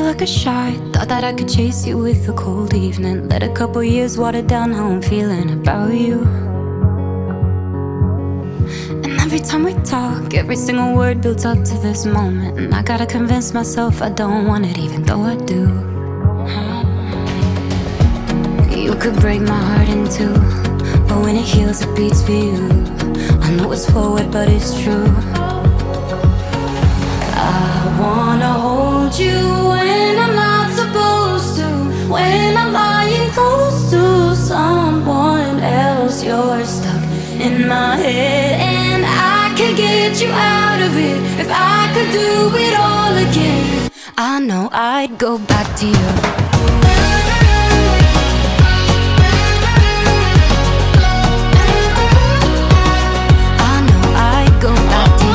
like a shot. Thought that I could chase you with a cold evening. Let a couple years water down how I'm feeling about you. And every time we talk, every single word builds up to this moment. And I gotta convince myself I don't want it, even though I do. You could break my heart in two, but when it heals, it beats for you. I know it's forward, but it's true. I wanna hold you if I could do it all again. I know I'd go back to you. I know I'd go back to you.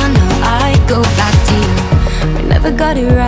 I know I'd go back to you. We never got it right.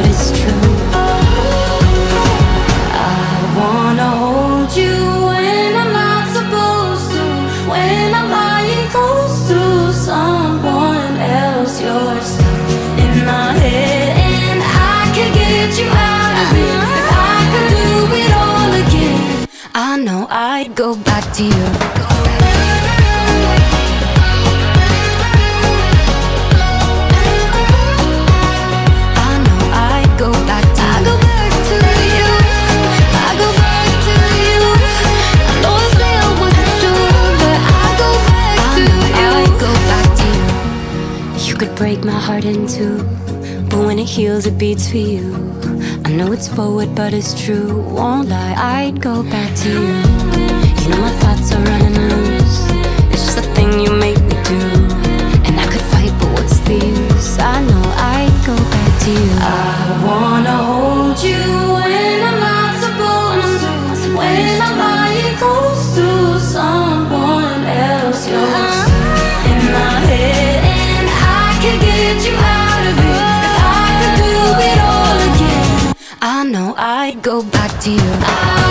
go back to you. I know I'd go back to you I go back to you. I go back to you. Don't say I wasn't true, but I go back. I know I'd go back to you. You could break my heart in two, but when it heals, it beats for you. I know it's forward, but it's true. Won't lie, I'd go back to you. Go back to you. I